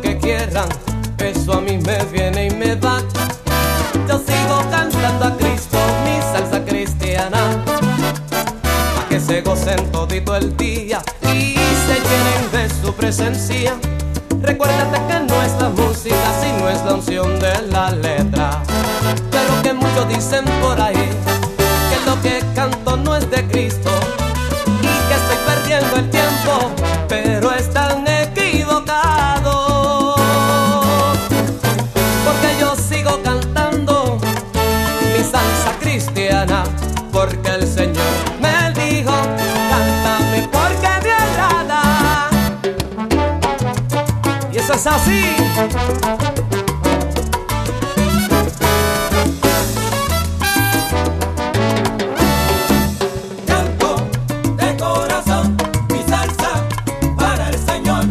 que quieran, eso a mí me viene y me va. Yo sigo cantando a Cristo, mi salsa cristiana, a que se gocen todito el día y se llenen de su presencia. Recuérdate que no es la música, sino es la unción de la letra. Pero que muchos dicen por ahí que lo que canto no es de Cristo y que estoy perdiendo el tiempo. Pero es así. De corazón, mi salsa para el Señor.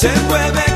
se mueve.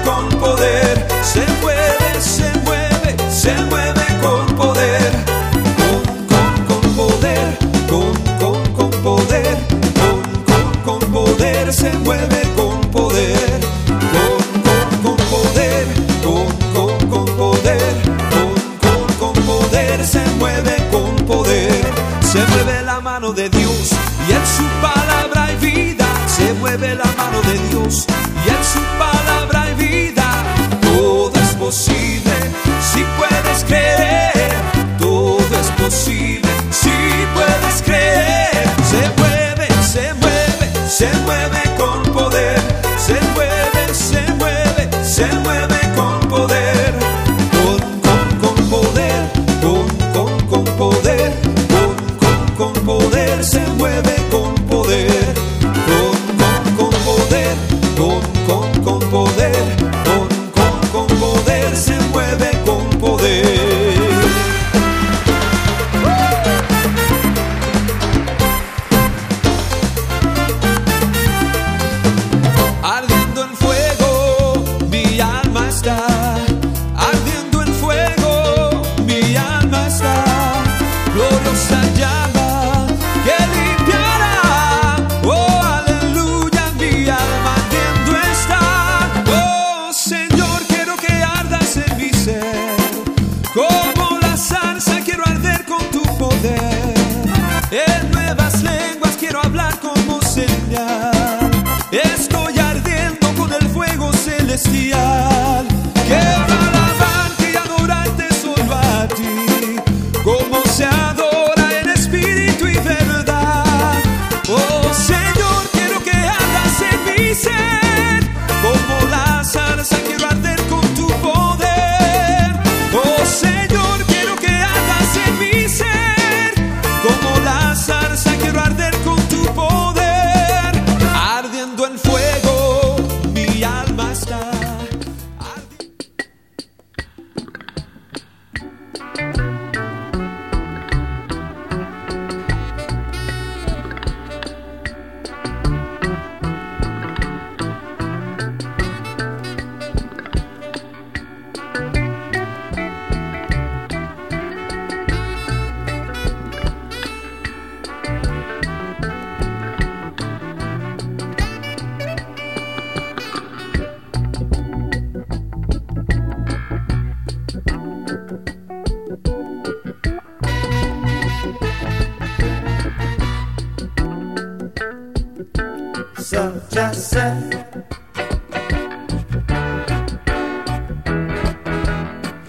so just say.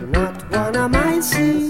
Not one of my sins.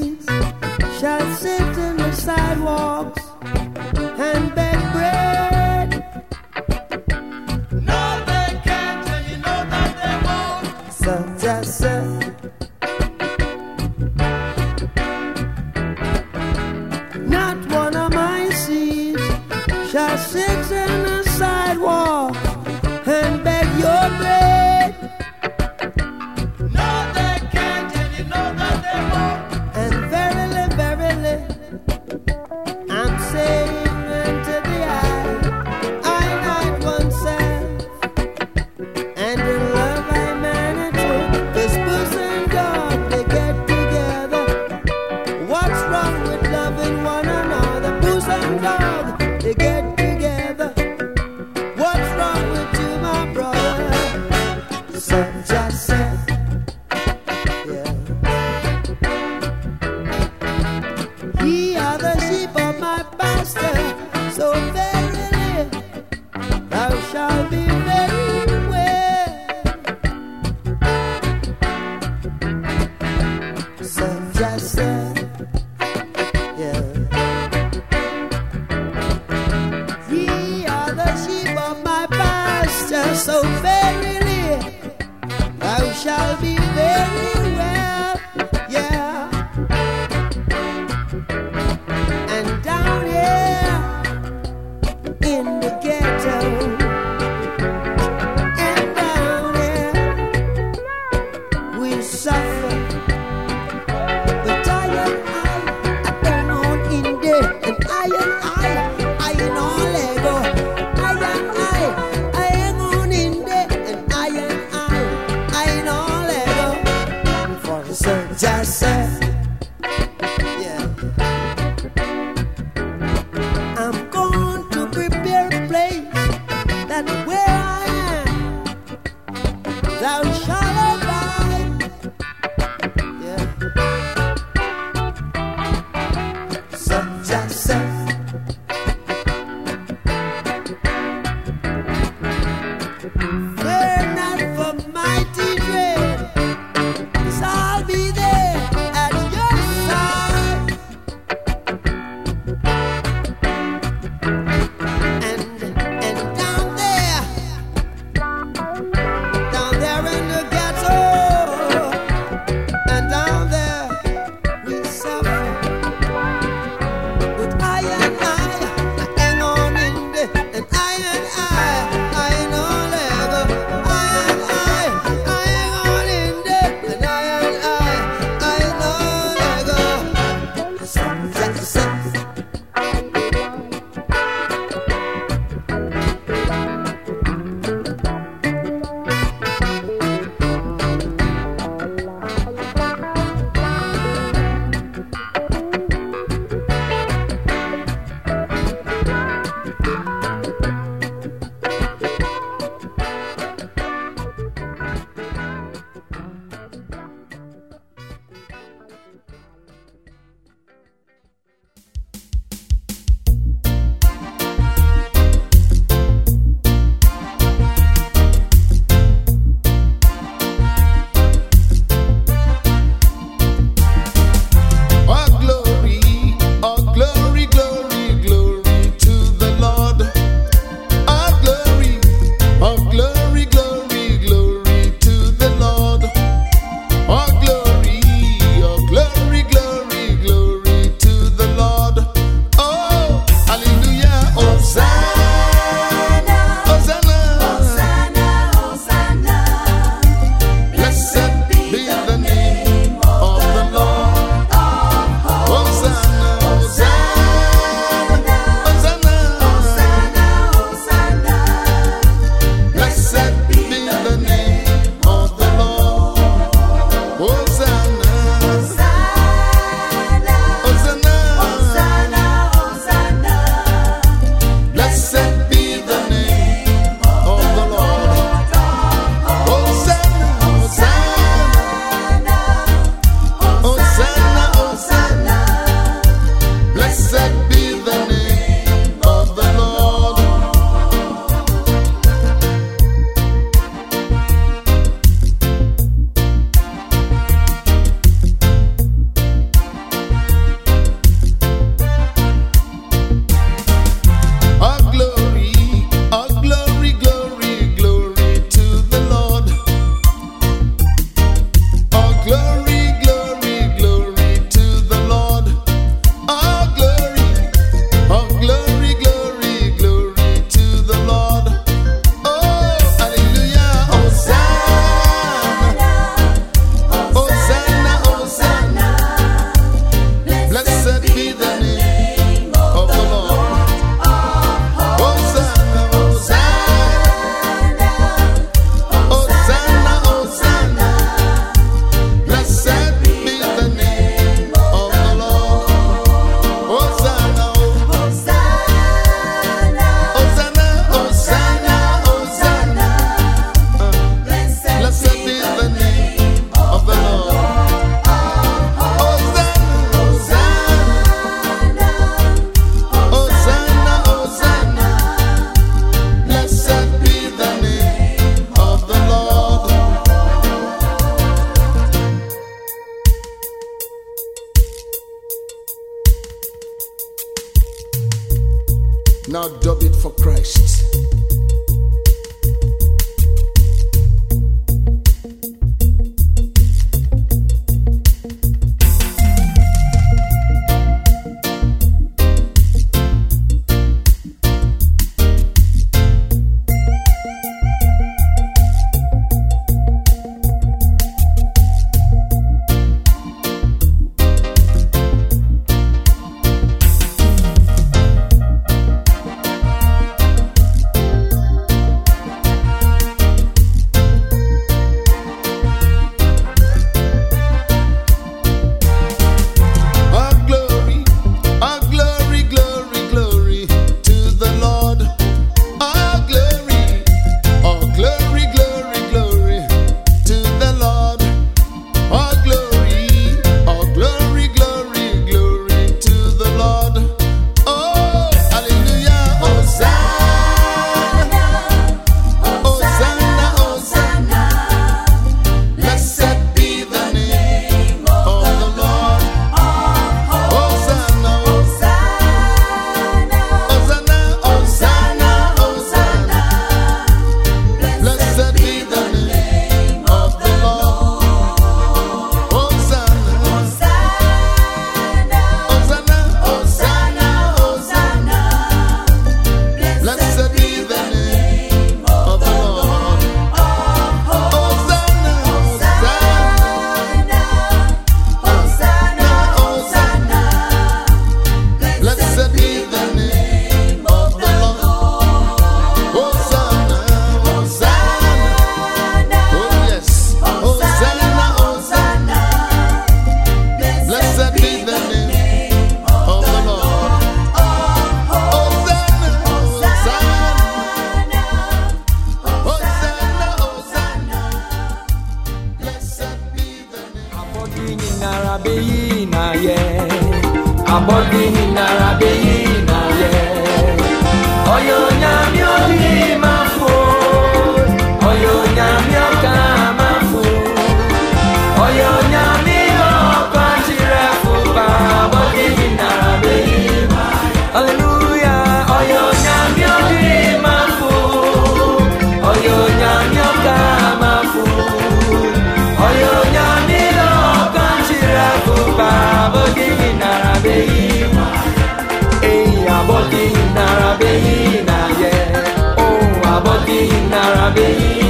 I'll be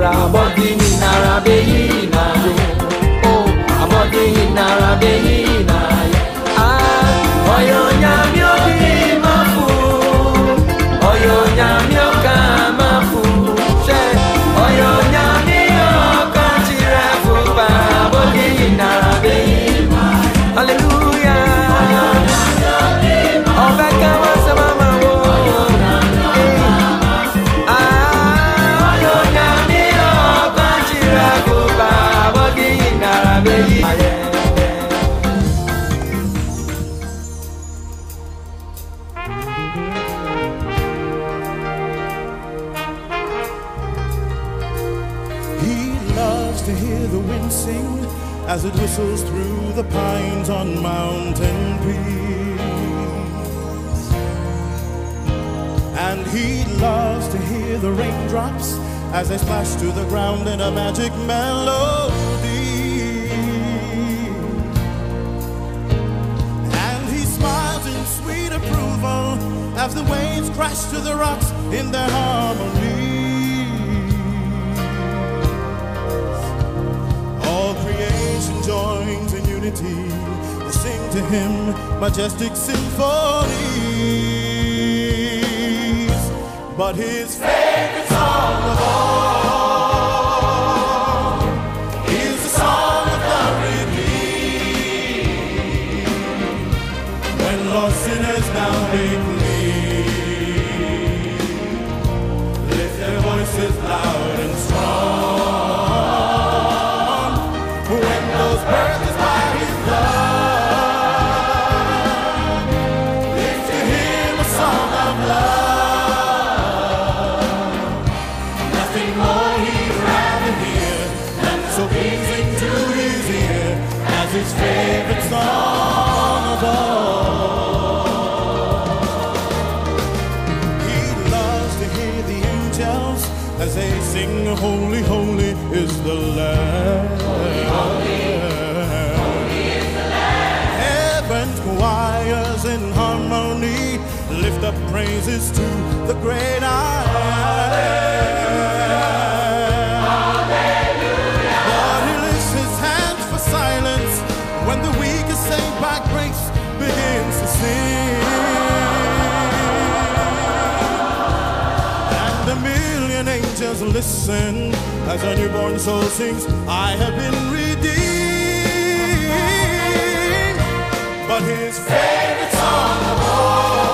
nara abọdịghị nara abịaghị na abọdịghị nara abịaghị na to hear the wind sing as it whistles through the pines on mountain peaks. And he loves to hear the raindrops as they splash to the ground in a magic melody. And he smiles in sweet approval as the waves crash to the rocks in their harmony. Unity to sing to him majestic symphonies. But his favorite as they sing, Holy, holy is the Lamb. Heaven's choirs in harmony lift up praises to the great I am. listen as a newborn soul sings, I have been redeemed. But his favorite song the wall.